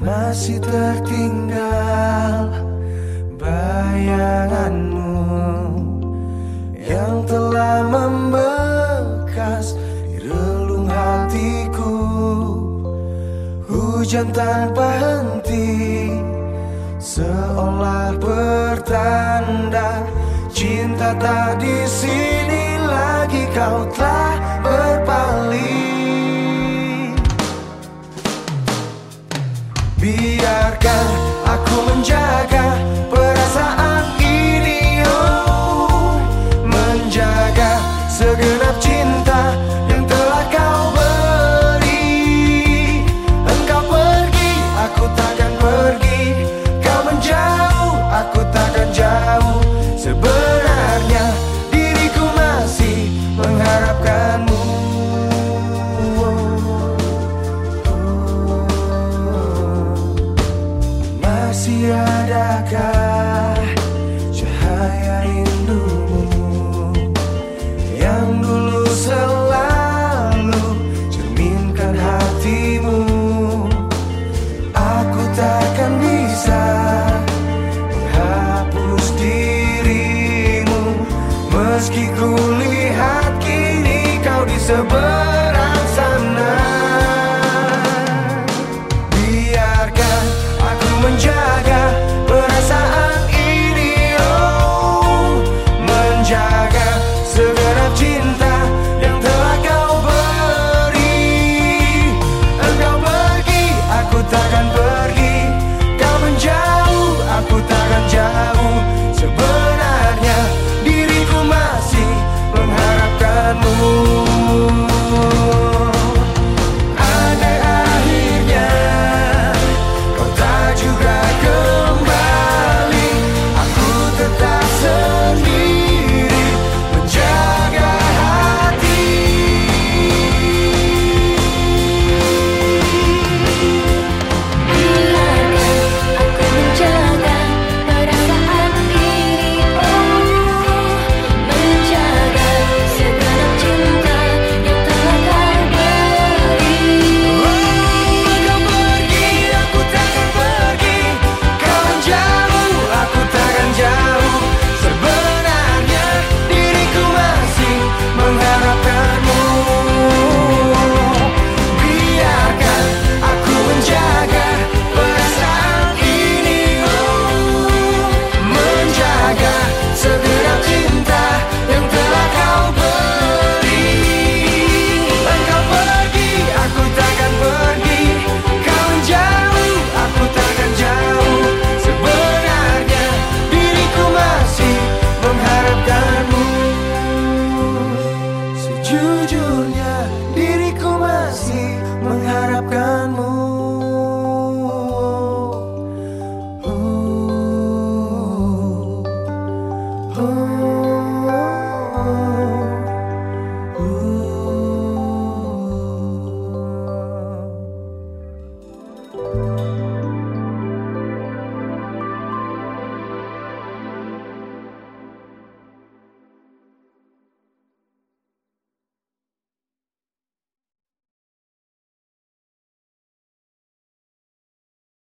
Masih tertinggal bayanganmu Yang telah membekas di relung hatiku. Hujan tanpa henti Seolah bertanda Cinta tak di sini lagi. Kau telah Biarkan aku menjaga perasaan ini oh. Menjaga segenap Masih adakah cahaya rindumu Yang dulu selalu cerminkan hatimu. Aku takkan bisa menghapus dirimu Meski kulihat kini kau di seberang sana. Biarkan aku